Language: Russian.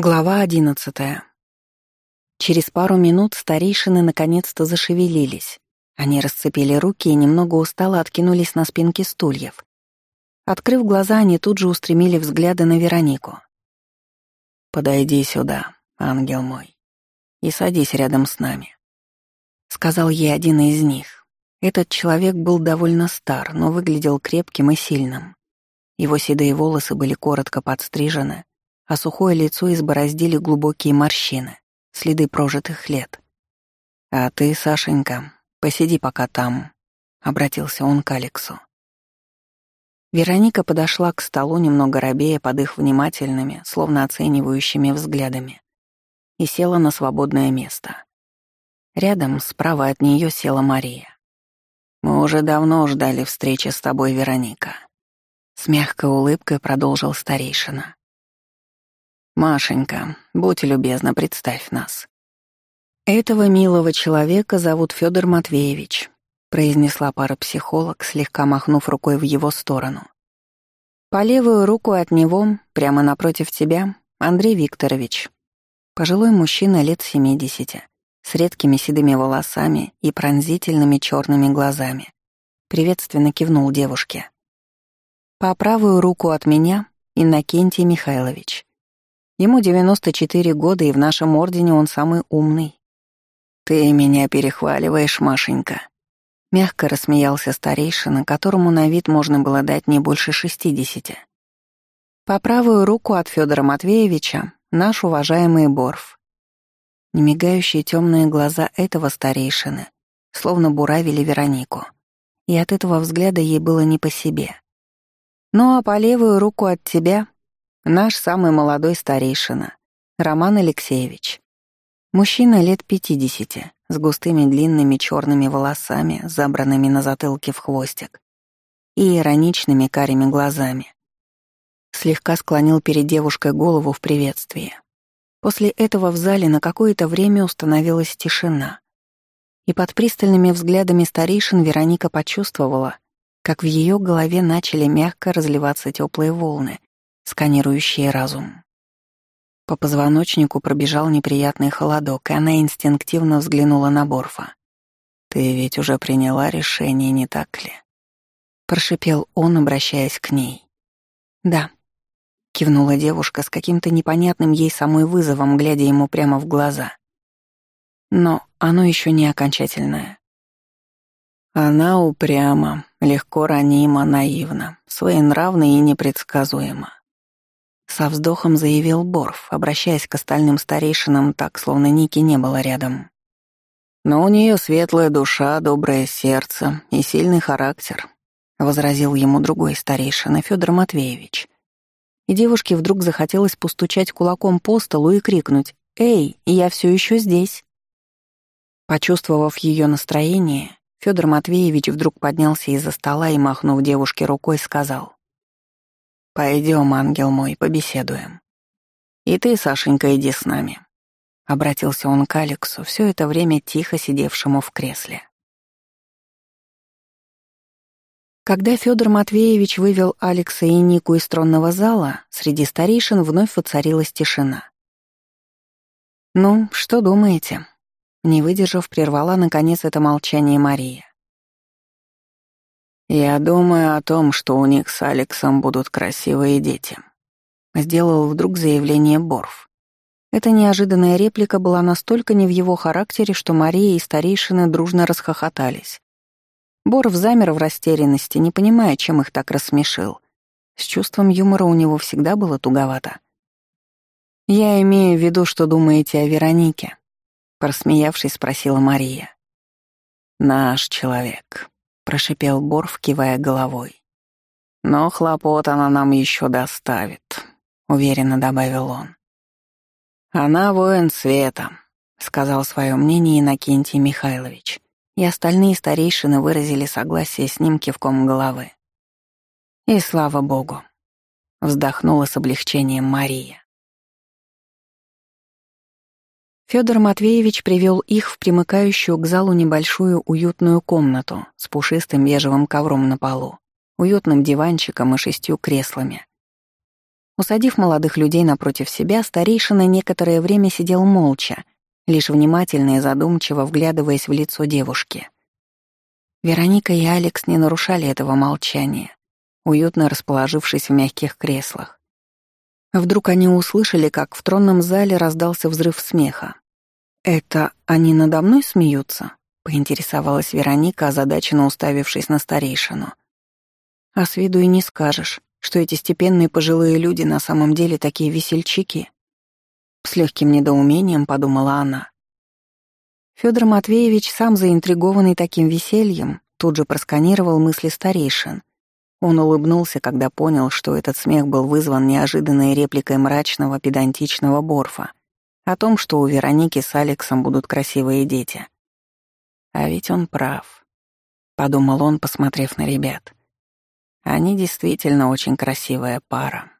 Глава одиннадцатая. Через пару минут старейшины наконец-то зашевелились. Они расцепили руки и немного устало откинулись на спинки стульев. Открыв глаза, они тут же устремили взгляды на Веронику. «Подойди сюда, ангел мой, и садись рядом с нами», — сказал ей один из них. Этот человек был довольно стар, но выглядел крепким и сильным. Его седые волосы были коротко подстрижены, а сухое лицо избороздили глубокие морщины, следы прожитых лет. «А ты, Сашенька, посиди пока там», — обратился он к Алексу. Вероника подошла к столу, немного робея под их внимательными, словно оценивающими взглядами, и села на свободное место. Рядом, справа от нее села Мария. «Мы уже давно ждали встречи с тобой, Вероника», — с мягкой улыбкой продолжил старейшина. «Машенька, будь любезна, представь нас». «Этого милого человека зовут Федор Матвеевич», произнесла парапсихолог, слегка махнув рукой в его сторону. «По левую руку от него, прямо напротив тебя, Андрей Викторович. Пожилой мужчина лет семидесяти, с редкими седыми волосами и пронзительными черными глазами. Приветственно кивнул девушке. По правую руку от меня Иннокентий Михайлович. Ему 94 года, и в нашем ордене он самый умный. «Ты меня перехваливаешь, Машенька», — мягко рассмеялся старейшина, которому на вид можно было дать не больше шестидесяти. По правую руку от Федора Матвеевича наш уважаемый Борф. Немигающие темные глаза этого старейшины словно буравили Веронику, и от этого взгляда ей было не по себе. Ну а по левую руку от тебя Наш самый молодой старейшина, Роман Алексеевич. Мужчина лет пятидесяти, с густыми длинными черными волосами, забранными на затылке в хвостик, и ироничными карими глазами. Слегка склонил перед девушкой голову в приветствии. После этого в зале на какое-то время установилась тишина. И под пристальными взглядами старейшин Вероника почувствовала, как в ее голове начали мягко разливаться теплые волны, сканирующие разум. По позвоночнику пробежал неприятный холодок, и она инстинктивно взглянула на Борфа. «Ты ведь уже приняла решение, не так ли?» Прошипел он, обращаясь к ней. «Да», — кивнула девушка с каким-то непонятным ей самой вызовом, глядя ему прямо в глаза. «Но оно еще не окончательное». Она упряма, легко ранима, наивна, своенравна и непредсказуема. Со вздохом заявил Борф, обращаясь к остальным старейшинам так, словно Ники не было рядом. «Но у нее светлая душа, доброе сердце и сильный характер», — возразил ему другой старейшина, Федор Матвеевич. И девушке вдруг захотелось постучать кулаком по столу и крикнуть «Эй, я все еще здесь!». Почувствовав ее настроение, Федор Матвеевич вдруг поднялся из-за стола и, махнув девушке рукой, сказал «Пойдем, ангел мой, побеседуем. И ты, Сашенька, иди с нами». Обратился он к Алексу, все это время тихо сидевшему в кресле. Когда Федор Матвеевич вывел Алекса и Нику из тронного зала, среди старейшин вновь воцарилась тишина. «Ну, что думаете?» Не выдержав, прервала, наконец, это молчание Мария. «Я думаю о том, что у них с Алексом будут красивые дети», — сделал вдруг заявление Борф. Эта неожиданная реплика была настолько не в его характере, что Мария и старейшины дружно расхохотались. Борф замер в растерянности, не понимая, чем их так рассмешил. С чувством юмора у него всегда было туговато. «Я имею в виду, что думаете о Веронике», — просмеявшись, спросила Мария. «Наш человек», прошипел Борф, кивая головой. «Но хлопот она нам еще доставит», — уверенно добавил он. «Она воин света», — сказал свое мнение Иннокентий Михайлович, и остальные старейшины выразили согласие с ним кивком головы. «И слава богу», — вздохнула с облегчением Мария. Федор Матвеевич привел их в примыкающую к залу небольшую уютную комнату с пушистым бежевым ковром на полу, уютным диванчиком и шестью креслами. Усадив молодых людей напротив себя, старейшина некоторое время сидел молча, лишь внимательно и задумчиво вглядываясь в лицо девушки. Вероника и Алекс не нарушали этого молчания, уютно расположившись в мягких креслах. Вдруг они услышали, как в тронном зале раздался взрыв смеха. «Это они надо мной смеются?» — поинтересовалась Вероника, озадаченно уставившись на старейшину. «А с виду и не скажешь что эти степенные пожилые люди на самом деле такие весельчаки. С легким недоумением подумала она. Федор Матвеевич, сам заинтригованный таким весельем, тут же просканировал мысли старейшин. Он улыбнулся, когда понял, что этот смех был вызван неожиданной репликой мрачного педантичного Борфа о том, что у Вероники с Алексом будут красивые дети. А ведь он прав, — подумал он, посмотрев на ребят. Они действительно очень красивая пара.